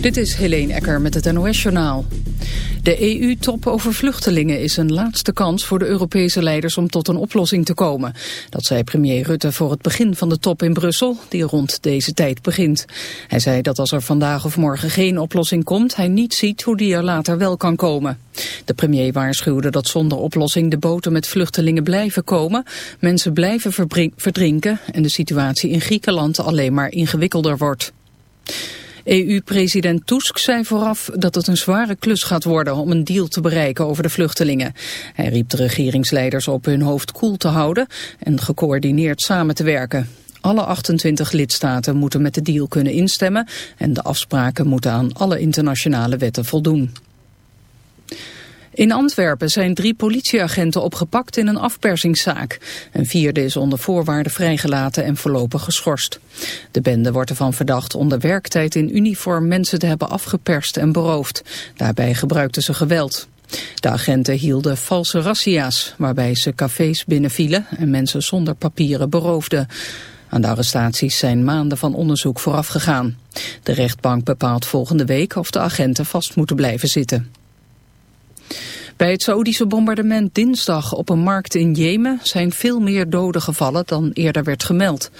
Dit is Helene Ecker met het NOS-journaal. De EU-top over vluchtelingen is een laatste kans voor de Europese leiders om tot een oplossing te komen. Dat zei premier Rutte voor het begin van de top in Brussel, die rond deze tijd begint. Hij zei dat als er vandaag of morgen geen oplossing komt, hij niet ziet hoe die er later wel kan komen. De premier waarschuwde dat zonder oplossing de boten met vluchtelingen blijven komen, mensen blijven verdrinken en de situatie in Griekenland alleen maar ingewikkelder wordt. EU-president Tusk zei vooraf dat het een zware klus gaat worden om een deal te bereiken over de vluchtelingen. Hij riep de regeringsleiders op hun hoofd koel te houden en gecoördineerd samen te werken. Alle 28 lidstaten moeten met de deal kunnen instemmen en de afspraken moeten aan alle internationale wetten voldoen. In Antwerpen zijn drie politieagenten opgepakt in een afpersingszaak. Een vierde is onder voorwaarden vrijgelaten en voorlopig geschorst. De bende wordt ervan verdacht onder werktijd in uniform mensen te hebben afgeperst en beroofd. Daarbij gebruikten ze geweld. De agenten hielden valse razzia's, waarbij ze cafés binnenvielen en mensen zonder papieren beroofden. Aan de arrestaties zijn maanden van onderzoek vooraf gegaan. De rechtbank bepaalt volgende week of de agenten vast moeten blijven zitten. Bij het Saoedische bombardement dinsdag op een markt in Jemen zijn veel meer doden gevallen dan eerder werd gemeld.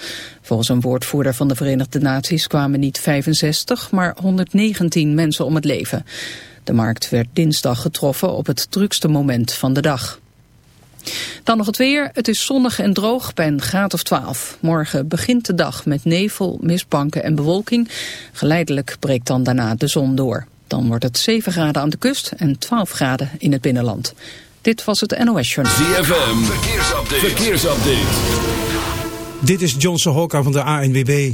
Volgens een woordvoerder van de Verenigde Naties kwamen niet 65, maar 119 mensen om het leven. De markt werd dinsdag getroffen op het drukste moment van de dag. Dan nog het weer. Het is zonnig en droog bij een graad of 12. Morgen begint de dag met nevel, mistbanken en bewolking. Geleidelijk breekt dan daarna de zon door. Dan wordt het 7 graden aan de kust en 12 graden in het binnenland. Dit was het NOS Journal. ZFM, verkeersupdate. verkeersupdate. Dit is Johnson Hokka van de ANWB.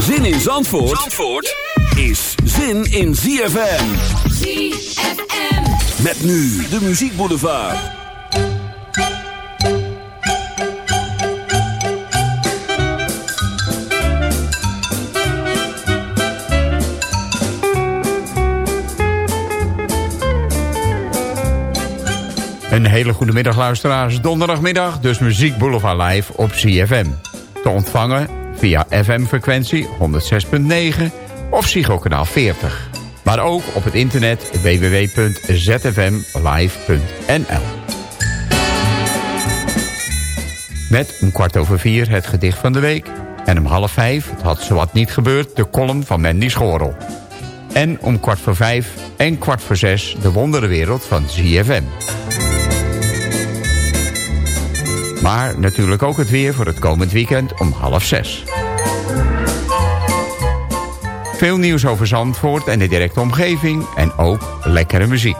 Zin in Zandvoort, Zandvoort is zin in ZFM. ZFM. Met nu de Muziek Boulevard. Een hele goede middag luisteraars. Donderdagmiddag, dus Muziek Boulevard Live op CFM. Te ontvangen via FM-frequentie 106.9 of Psycho kanaal 40. Maar ook op het internet www.zfmlive.nl Met om kwart over vier het gedicht van de week. En om half vijf, het had zowat niet gebeurd, de column van Mandy Schorel. En om kwart voor vijf en kwart voor zes de wonderenwereld van ZFM. Maar natuurlijk ook het weer voor het komend weekend om half zes. Veel nieuws over Zandvoort en de directe omgeving en ook lekkere muziek.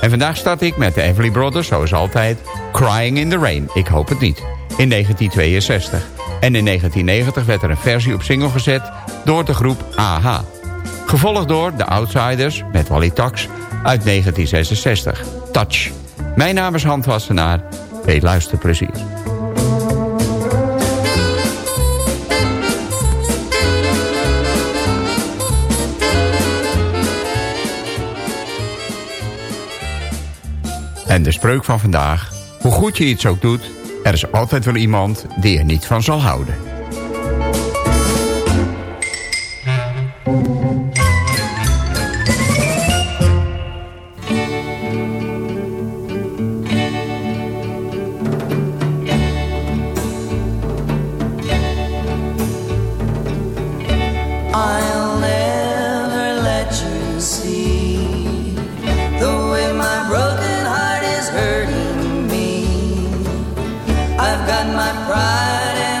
En vandaag start ik met de Everly Brothers, zoals altijd, Crying in the Rain. Ik hoop het niet. In 1962. En in 1990 werd er een versie op single gezet door de groep AHA. Gevolgd door The Outsiders met Wally Tax uit 1966. Touch. Mijn naam is Hand Wassenaar. Ik luister precies. En de spreuk van vandaag. Hoe goed je iets ook doet, er is altijd wel iemand die er niet van zal houden. I've got my pride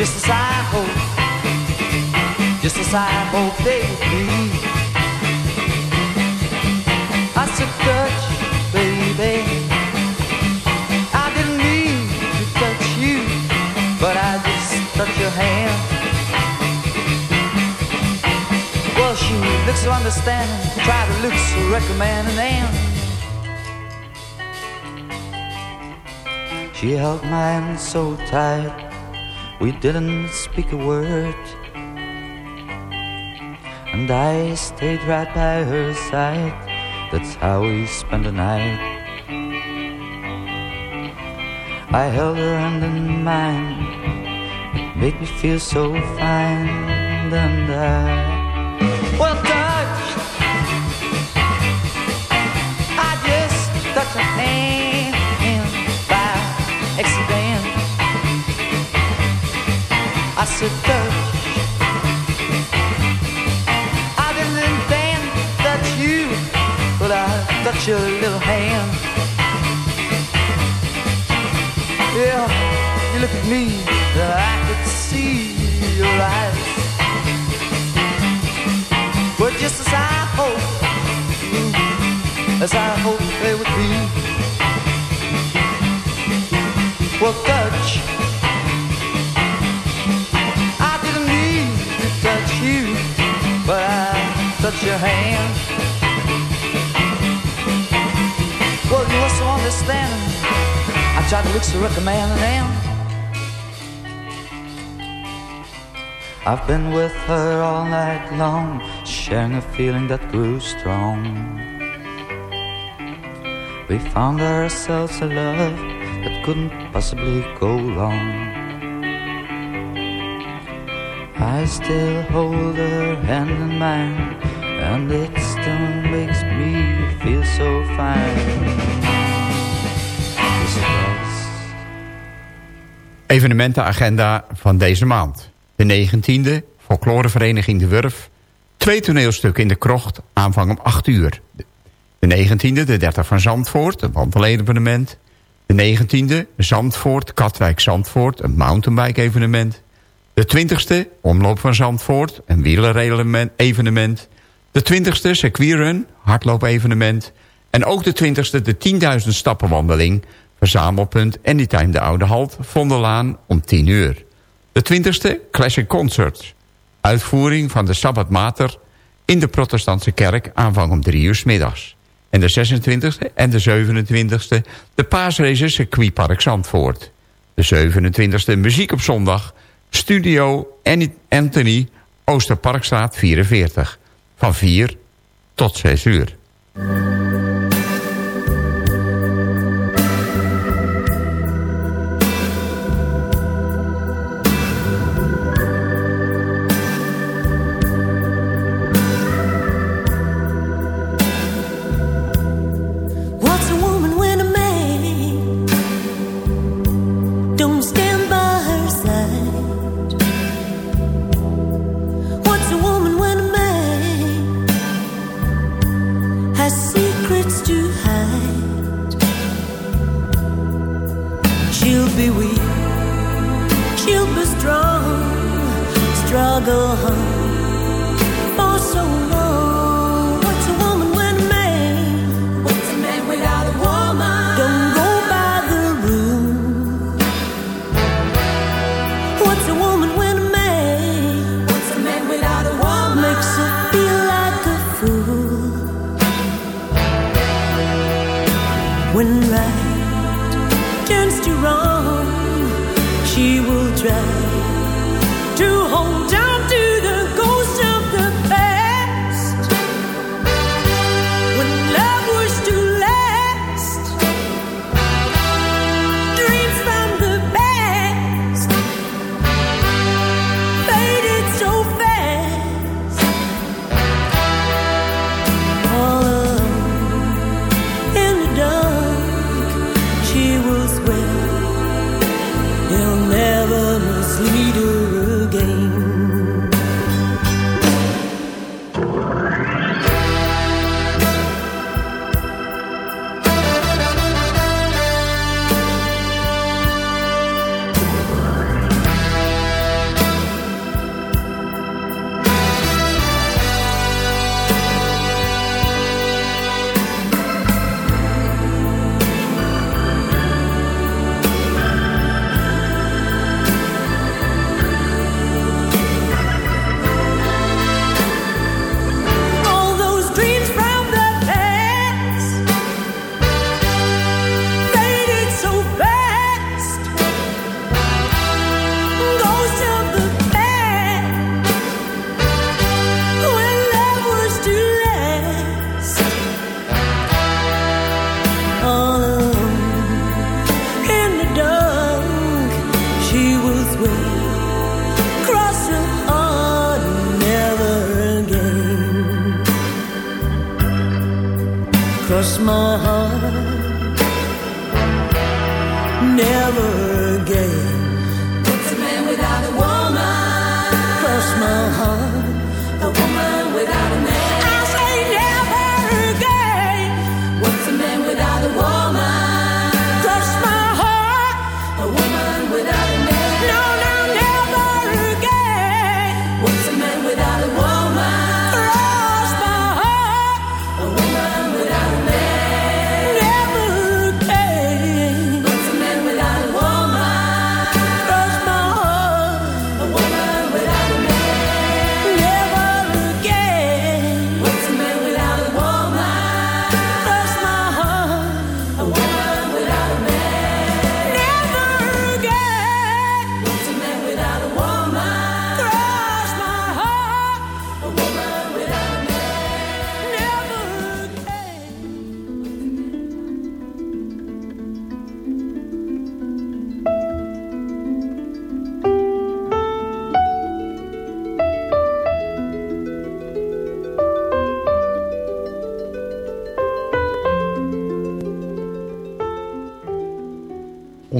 just as I hope, just as I hope they would. I said, touch, baby. I didn't mean to touch you, but I just touched your hand. Well, she looks so understanding, try to look so recommending, and she held my hand so tight. We didn't speak a word. And I stayed right by her side. That's how we spent the night. I held her hand in mine. It made me feel so fine. And I, well, I. I didn't to touch you, but I touched your little hand. Yeah, you look at me, and I could see your eyes. But just as I hoped, as I hoped they would be. Well, touch. your hand. Well, you must understand. I tried to look so recommending and I've been with her all night long, sharing a feeling that grew strong. We found ourselves a love that couldn't possibly go wrong. I still hold her hand in mine And makes me feel so fine. Evenementenagenda van deze maand. De 19e, Folklorevereniging De Wurf. Twee toneelstukken in de krocht, aanvang om 8 uur. De 19e, de 30 van Zandvoort, een wandelevenement. De 19e, Zandvoort, Katwijk-Zandvoort, een mountainbike-evenement. De 20e, Omloop van Zandvoort, een wielerevenement. De 20e circuitrun, hardloopevenement. En ook de 20e de 10.000 stappenwandeling, verzamelpunt Anytime de Oude Halt, Vondelaan om 10 uur. De 20ste Classic Concerts, uitvoering van de Sabbat Mater in de protestantse kerk aanvang om 3 uur s middags. En de 26e en de 27ste de paasrace circuitpark Zandvoort. De 27ste muziek op zondag, studio Anthony, Oosterparkstraat 44 van 4 tot 6 uur.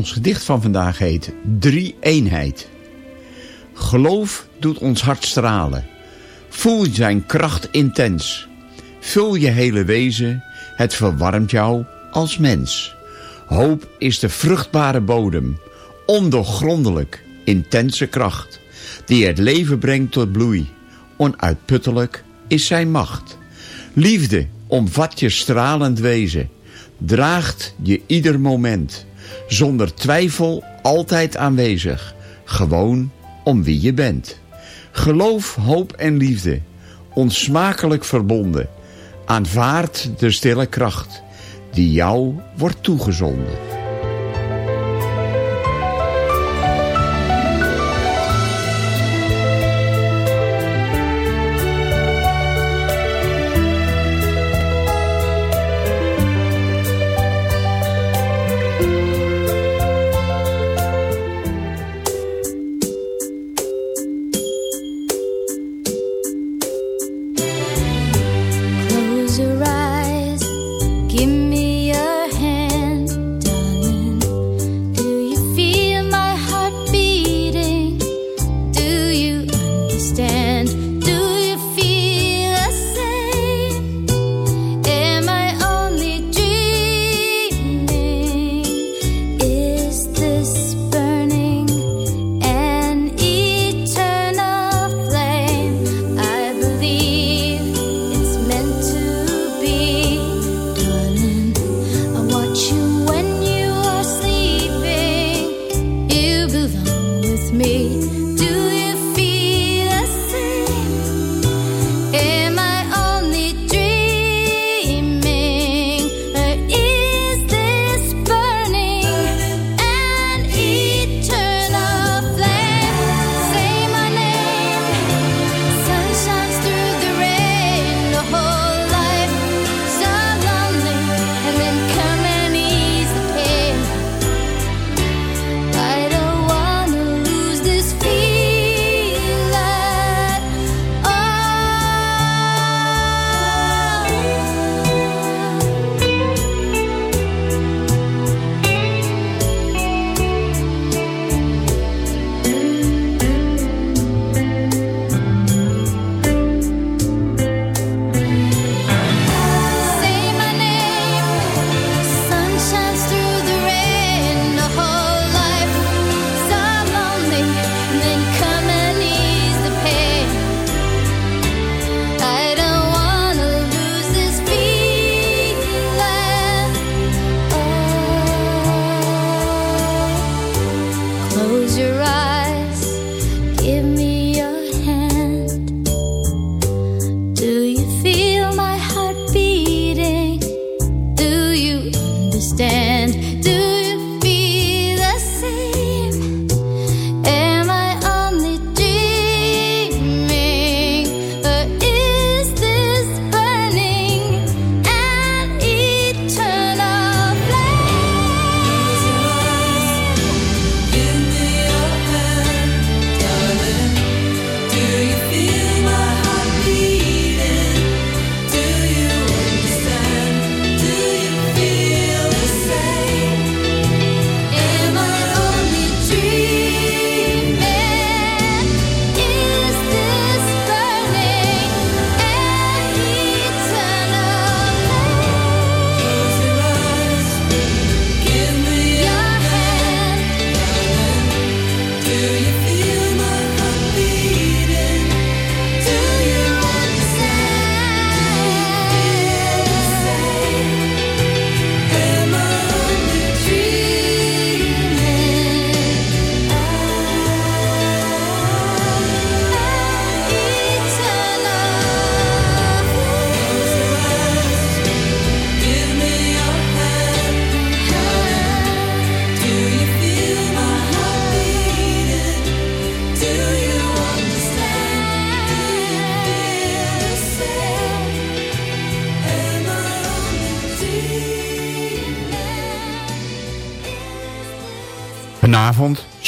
ons gedicht van vandaag heet Drie Eenheid. Geloof doet ons hart stralen. Voel zijn kracht intens. Vul je hele wezen, het verwarmt jou als mens. Hoop is de vruchtbare bodem, ondoorgrondelijk, intense kracht, die het leven brengt tot bloei. Onuitputtelijk is zijn macht. Liefde omvat je stralend wezen, draagt je ieder moment zonder twijfel altijd aanwezig. Gewoon om wie je bent. Geloof, hoop en liefde. Onsmakelijk verbonden. Aanvaard de stille kracht die jou wordt toegezonden.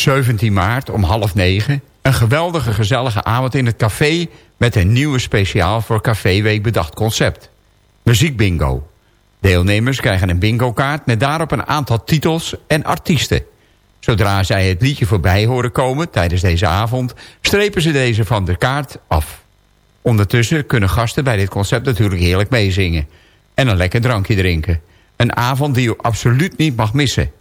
17 maart om half negen... een geweldige gezellige avond in het café... met een nieuwe speciaal voor Café Week bedacht concept. Muziek bingo. Deelnemers krijgen een bingo-kaart met daarop een aantal titels en artiesten. Zodra zij het liedje voorbij horen komen tijdens deze avond... strepen ze deze van de kaart af. Ondertussen kunnen gasten bij dit concept natuurlijk heerlijk meezingen... en een lekker drankje drinken. Een avond die u absoluut niet mag missen...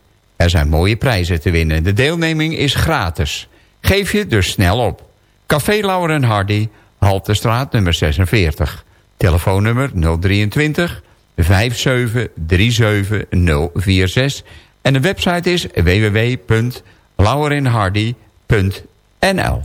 Er zijn mooie prijzen te winnen. De deelneming is gratis. Geef je dus snel op. Café Lauer en Hardy, Haltestraat nummer 46. Telefoonnummer 023 5737 046. En de website is www.lauwerinhardy.nl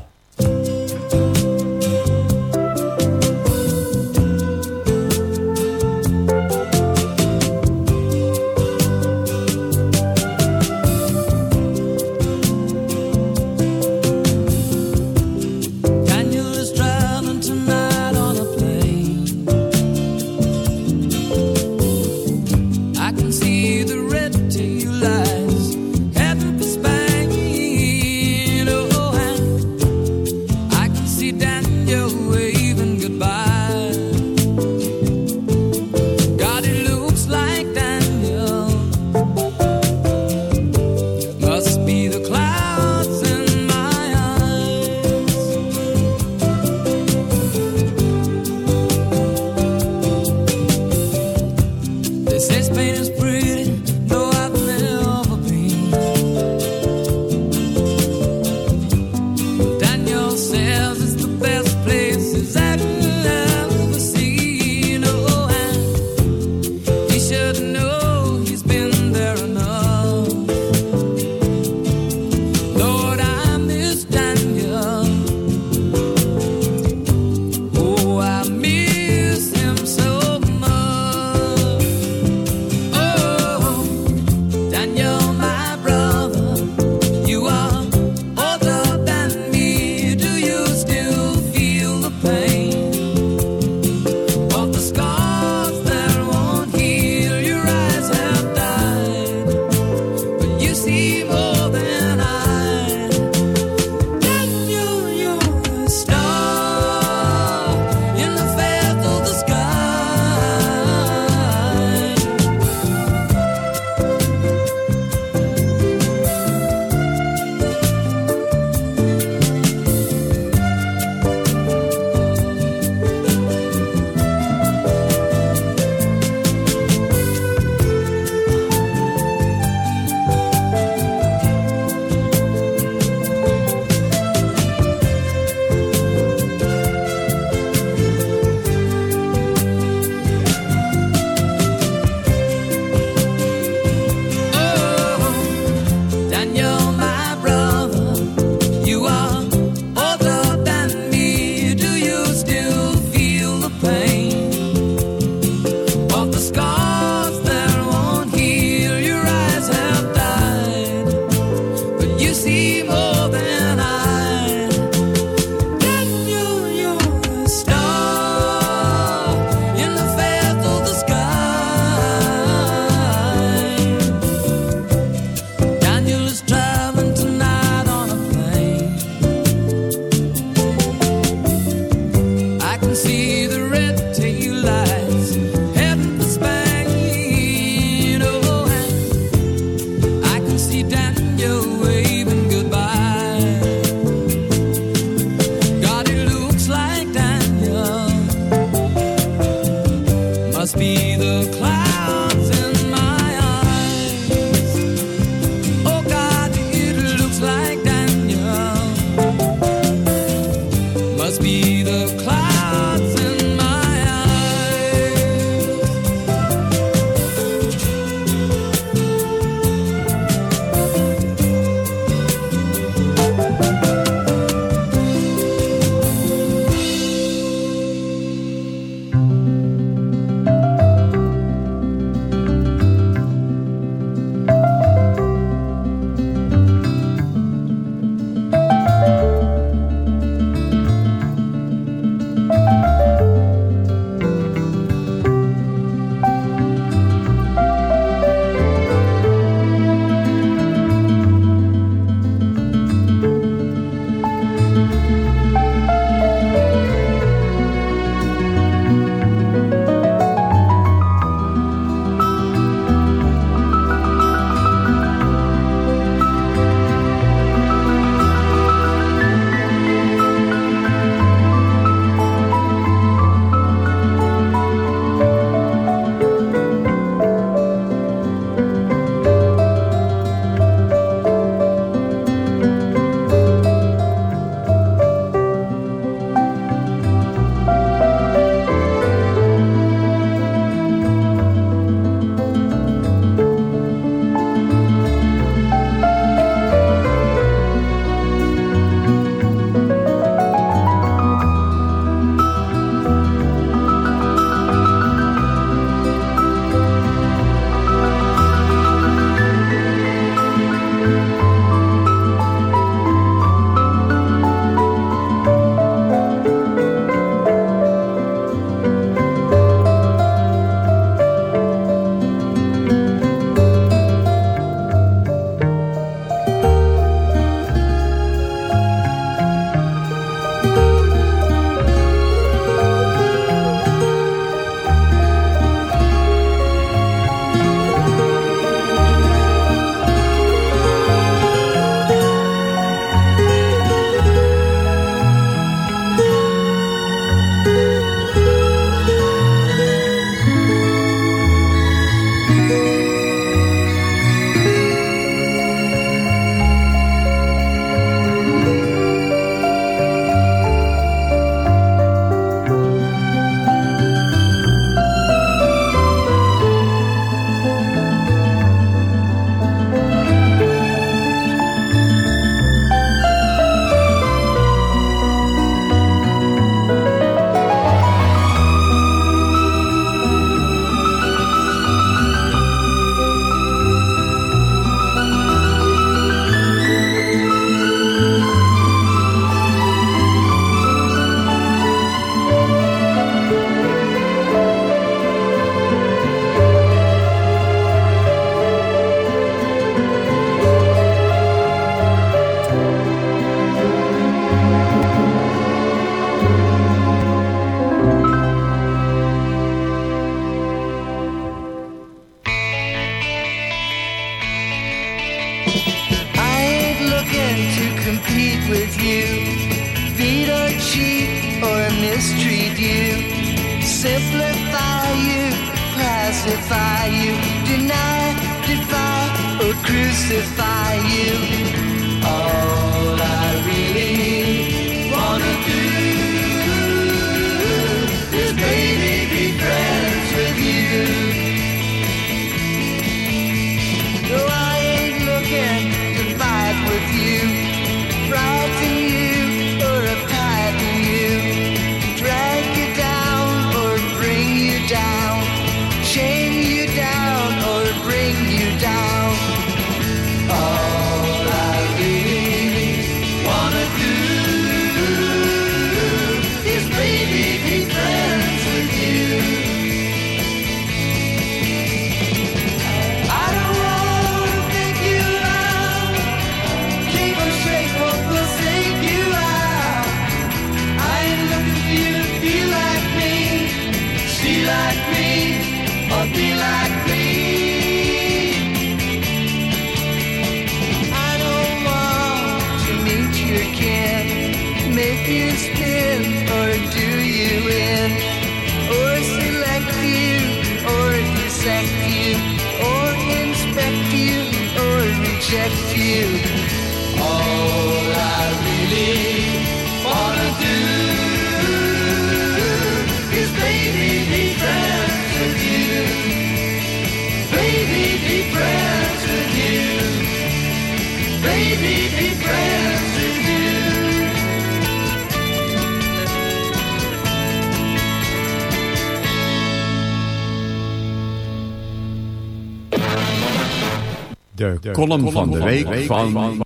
De, column van de week van...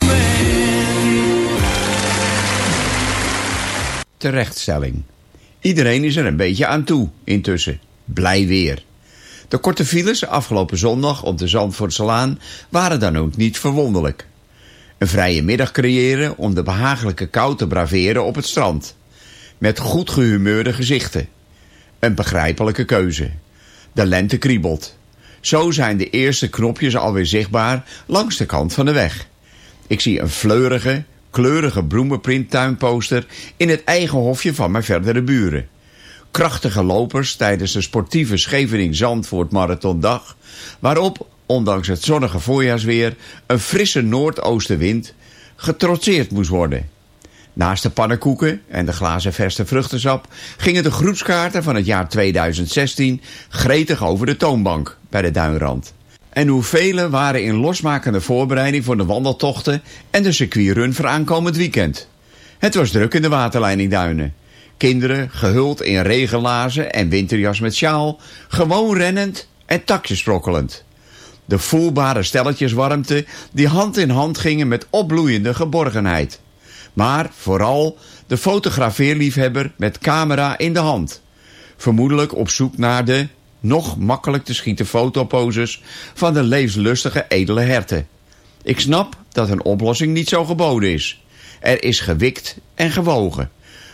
Terechtstelling. Iedereen is er een beetje aan toe, intussen. Blij weer. De korte files afgelopen zondag op de Zandvoortselaan waren dan ook niet verwonderlijk. Een vrije middag creëren om de behagelijke kou te braveren op het strand. Met goed gehumeurde gezichten. Een begrijpelijke keuze. De lente kriebelt. Zo zijn de eerste knopjes alweer zichtbaar langs de kant van de weg. Ik zie een fleurige, kleurige bloemenprinttuinposter in het eigen hofje van mijn verdere buren. Krachtige lopers tijdens de sportieve Schevening Zandvoort Marathondag, waarop, ondanks het zonnige voorjaarsweer, een frisse noordoostenwind getrotseerd moest worden. Naast de pannenkoeken en de glazen verse vruchtensap gingen de groepskaarten van het jaar 2016 gretig over de toonbank bij de duinrand. En hoeveel waren in losmakende voorbereiding voor de wandeltochten en de circuitrun voor aankomend weekend. Het was druk in de waterleidingduinen. Kinderen gehuld in regenlazen en winterjas met sjaal, gewoon rennend en takjes sprokkelend. De voelbare stelletjes warmte die hand in hand gingen met opbloeiende geborgenheid. Maar vooral de fotografeerliefhebber met camera in de hand. Vermoedelijk op zoek naar de nog makkelijk te schieten fotoposes van de levenslustige edele herten. Ik snap dat een oplossing niet zo geboden is. Er is gewikt en gewogen.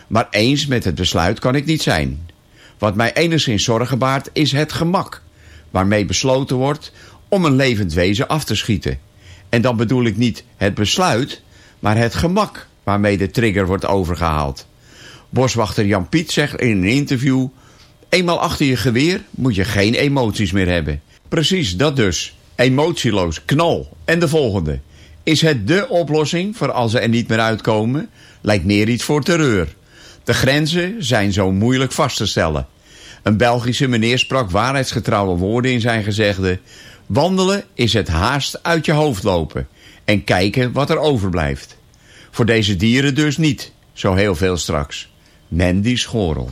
Maar eens met het besluit kan ik niet zijn. Wat mij enigszins zorgen baart is het gemak... waarmee besloten wordt om een levend wezen af te schieten. En dan bedoel ik niet het besluit, maar het gemak waarmee de trigger wordt overgehaald. Boswachter Jan Piet zegt in een interview... Eenmaal achter je geweer moet je geen emoties meer hebben. Precies, dat dus. Emotieloos, knal. En de volgende. Is het dé oplossing voor als ze er niet meer uitkomen? Lijkt meer iets voor terreur. De grenzen zijn zo moeilijk vast te stellen. Een Belgische meneer sprak waarheidsgetrouwe woorden in zijn gezegde... Wandelen is het haast uit je hoofd lopen en kijken wat er overblijft. Voor deze dieren dus niet, zo heel veel straks. Mandy Schorel.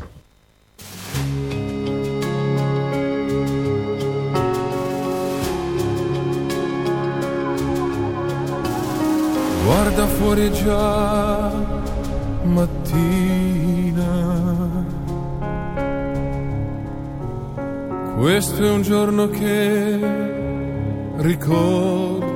Guarda fuori già mattina. Questo è un giorno che ricorderai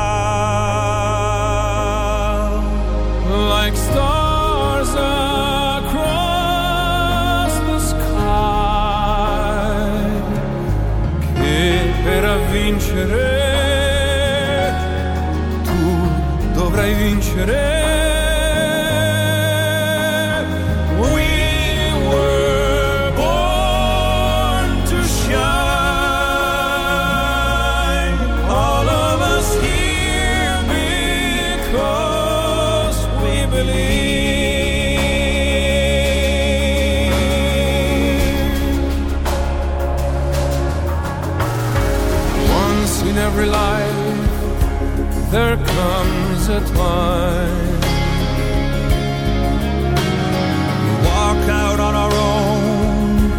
potrai vincere intertwined. We walk out on our own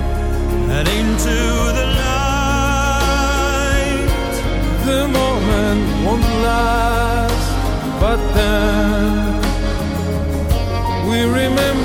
and into the night. The moment won't last, but then we remember.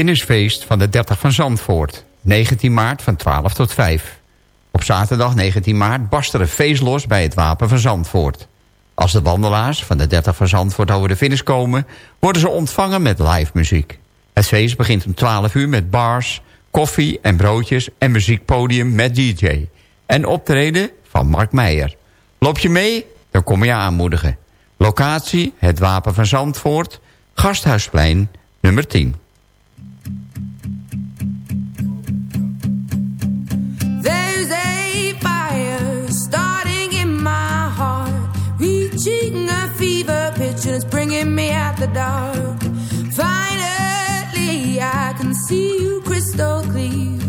Finishfeest van de 30 van Zandvoort. 19 maart van 12 tot 5. Op zaterdag 19 maart barst er een feest los bij het Wapen van Zandvoort. Als de wandelaars van de 30 van Zandvoort over de finish komen... worden ze ontvangen met live muziek. Het feest begint om 12 uur met bars, koffie en broodjes... en muziekpodium met DJ. En optreden van Mark Meijer. Loop je mee? Dan kom je aanmoedigen. Locatie, het Wapen van Zandvoort, Gasthuisplein, nummer 10. bringing me out the dark. Finally, I can see you crystal clear.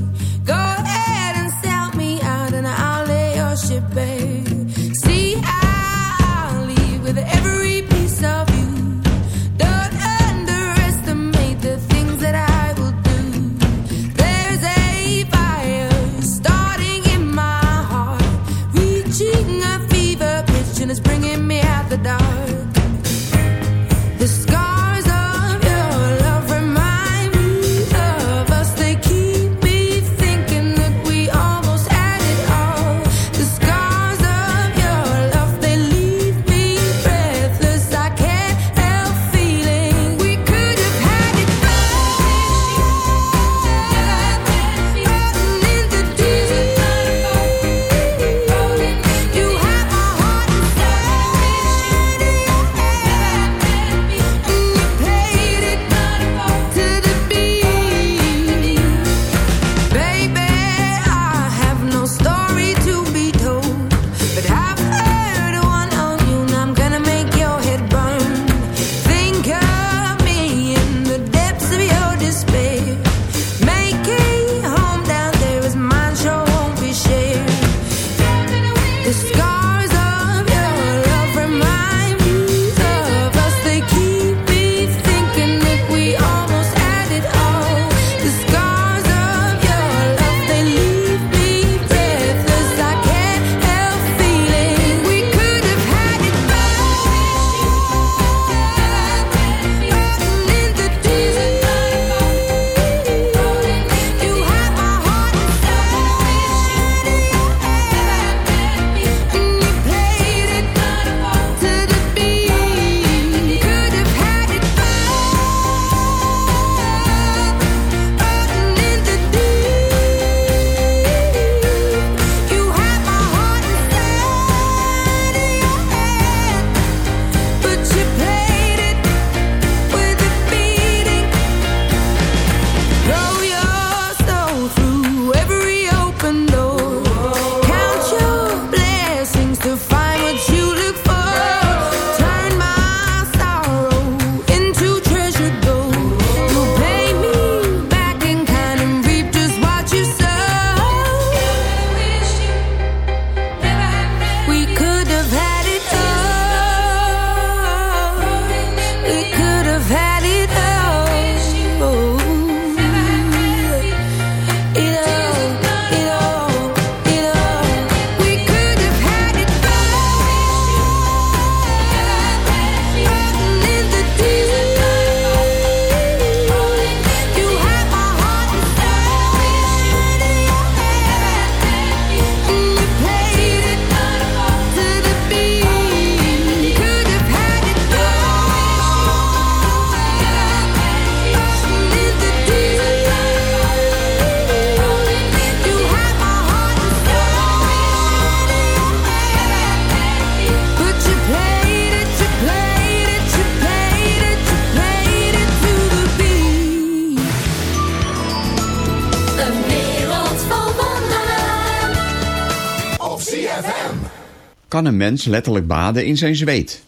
Een mens letterlijk baden in zijn zweet.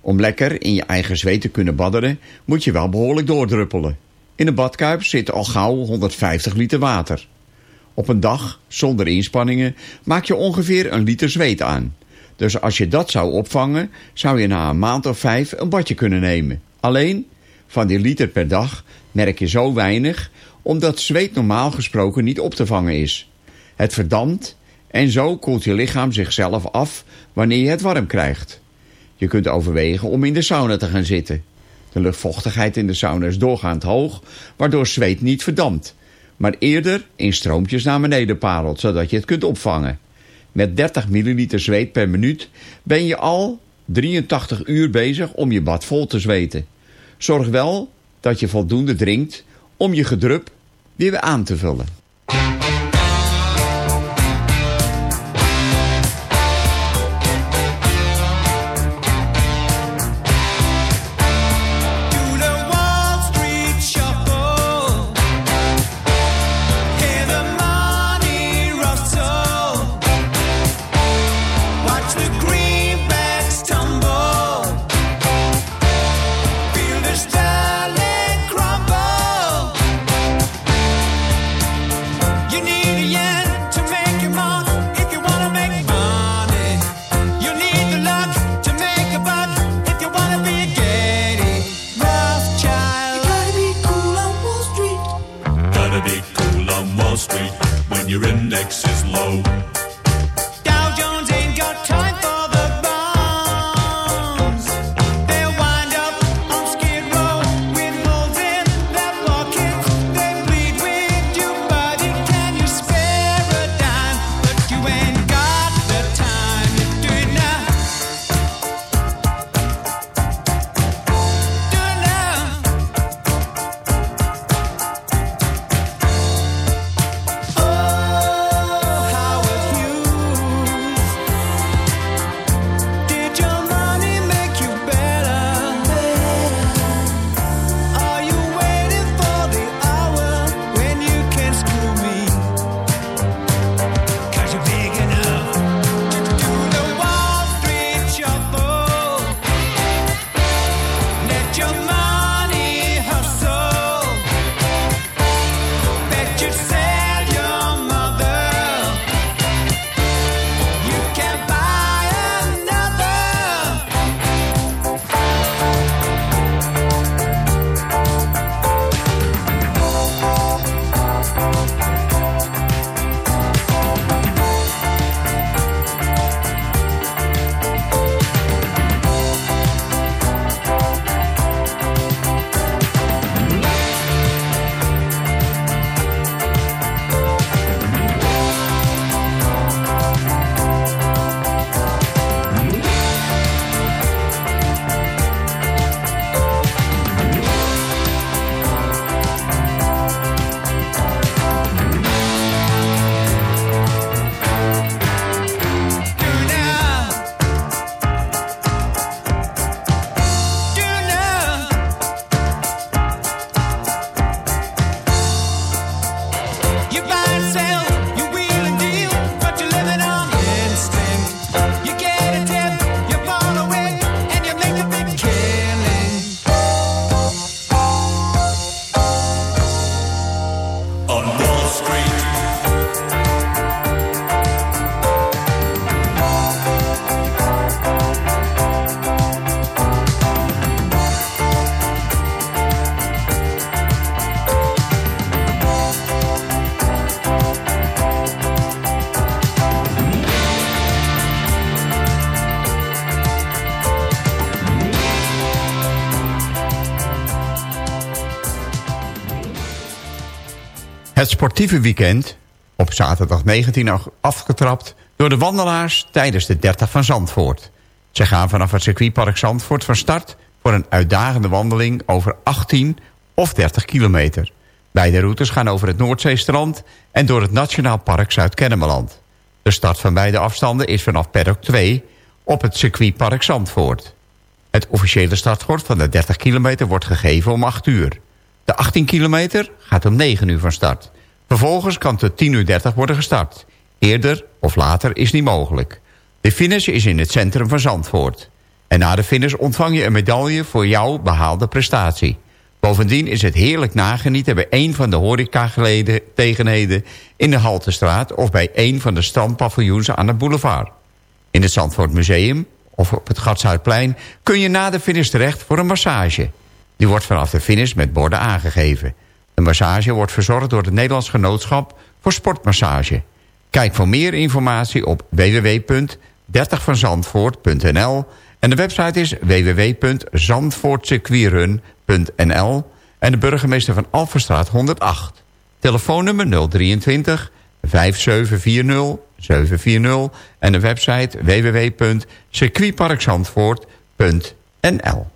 Om lekker in je eigen zweet te kunnen badderen moet je wel behoorlijk doordruppelen. In een badkuip zit al gauw 150 liter water. Op een dag, zonder inspanningen, maak je ongeveer een liter zweet aan. Dus als je dat zou opvangen, zou je na een maand of vijf een badje kunnen nemen. Alleen, van die liter per dag merk je zo weinig, omdat zweet normaal gesproken niet op te vangen is. Het verdampt en zo koelt je lichaam zichzelf af wanneer je het warm krijgt. Je kunt overwegen om in de sauna te gaan zitten. De luchtvochtigheid in de sauna is doorgaand hoog, waardoor zweet niet verdampt, maar eerder in stroompjes naar beneden parelt, zodat je het kunt opvangen. Met 30 milliliter zweet per minuut ben je al 83 uur bezig om je bad vol te zweten. Zorg wel dat je voldoende drinkt om je gedrup weer aan te vullen. Het sportieve weekend, op zaterdag 19 aug- afgetrapt... door de wandelaars tijdens de 30 van Zandvoort. Ze gaan vanaf het circuitpark Zandvoort van start... voor een uitdagende wandeling over 18 of 30 kilometer. Beide routes gaan over het Noordzeestrand... en door het Nationaal Park Zuid-Kennemerland. De start van beide afstanden is vanaf paddock 2 op het circuitpark Zandvoort. Het officiële startschort van de 30 kilometer wordt gegeven om 8 uur. De 18 kilometer gaat om 9 uur van start. Vervolgens kan tot 10.30 uur 30 worden gestart. Eerder of later is niet mogelijk. De finish is in het centrum van Zandvoort. En na de finish ontvang je een medaille voor jouw behaalde prestatie. Bovendien is het heerlijk nagenieten bij een van de horeca-tegenheden in de Haltestraat... of bij een van de standpaviljoens aan de boulevard. In het Zandvoort Museum of op het Gatshuidplein kun je na de finish terecht voor een massage... Die wordt vanaf de finish met borden aangegeven. De massage wordt verzorgd door het Nederlands Genootschap voor Sportmassage. Kijk voor meer informatie op www.30vanzandvoort.nl en de website is www.zandvoortsecuirun.nl en de burgemeester van Alverstraat 108. Telefoonnummer 023 5740 740 en de website www.circuitparkzandvoort.nl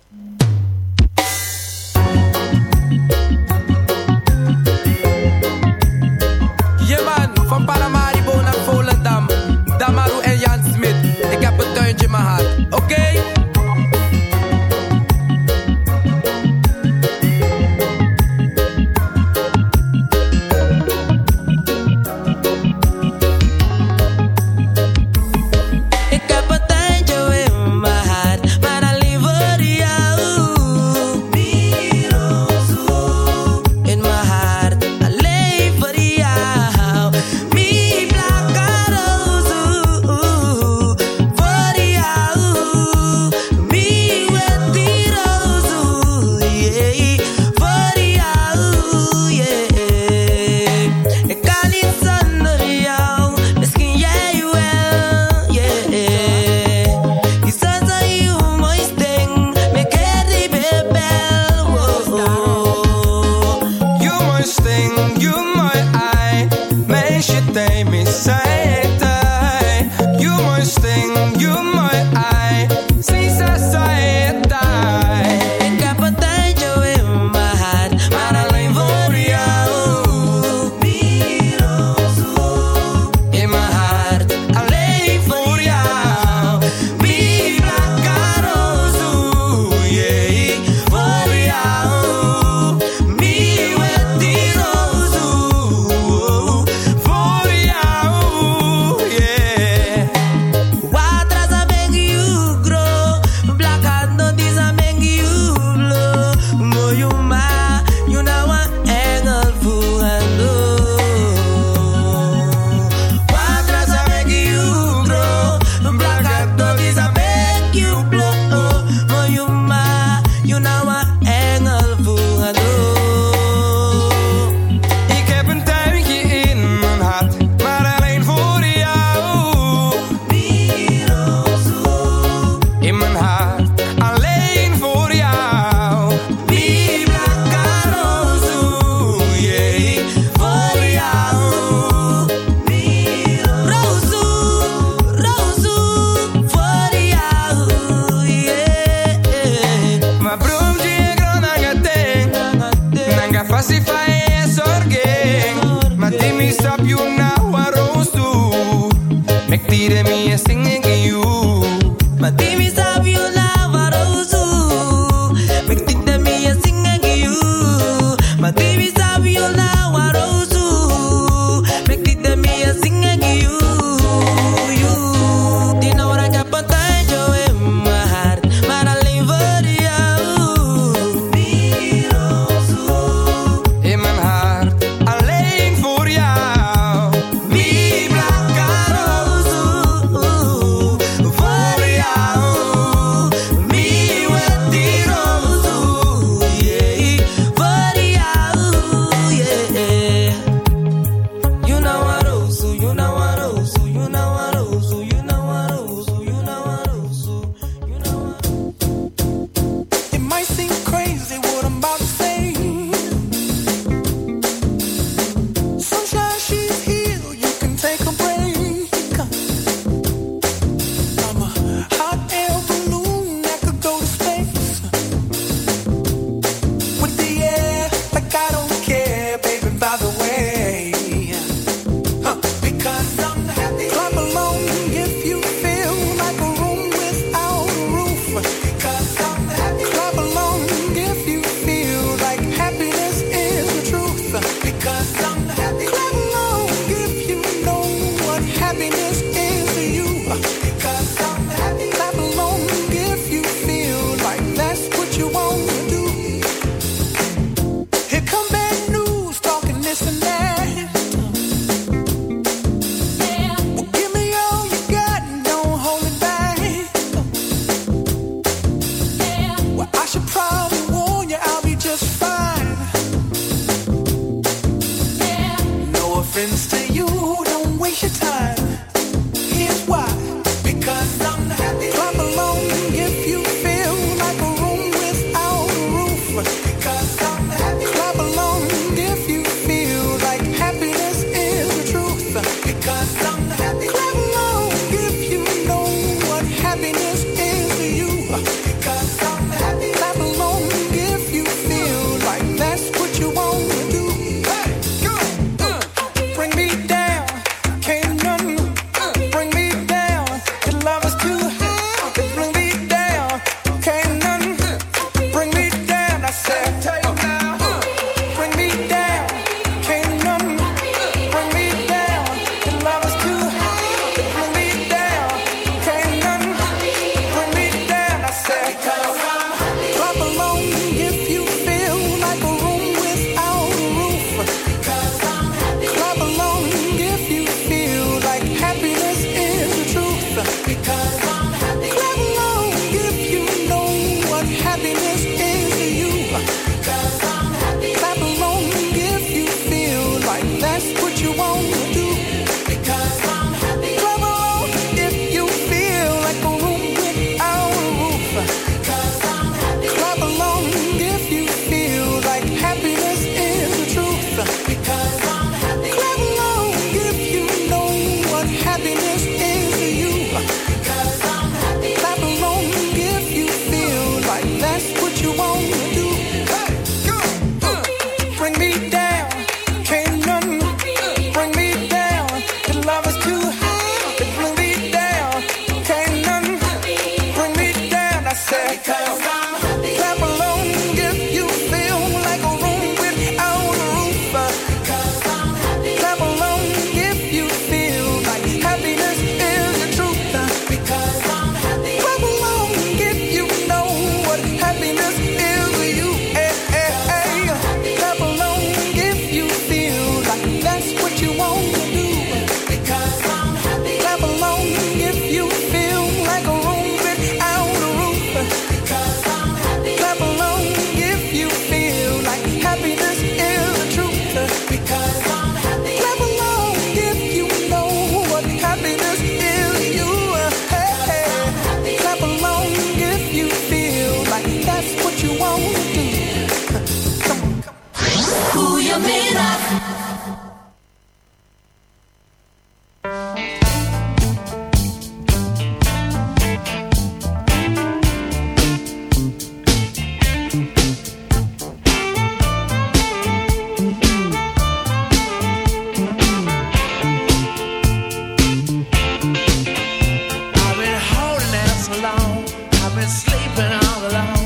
been sleeping all alone.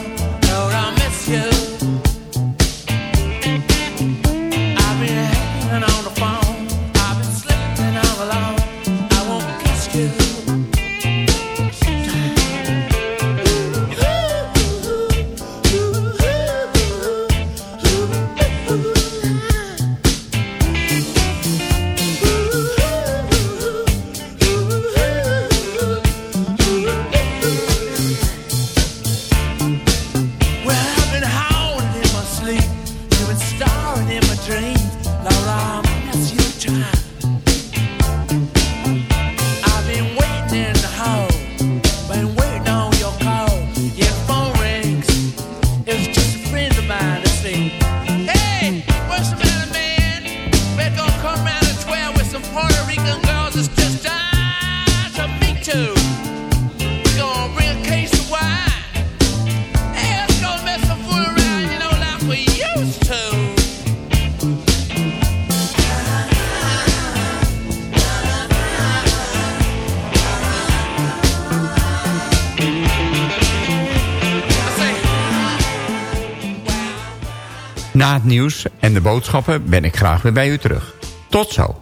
ben ik graag weer bij u terug. Tot zo.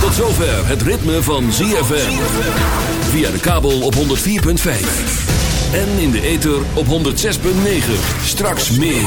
Tot zover het ritme van ZFM. Via de kabel op 104.5. En in de ether op 106.9. Straks meer.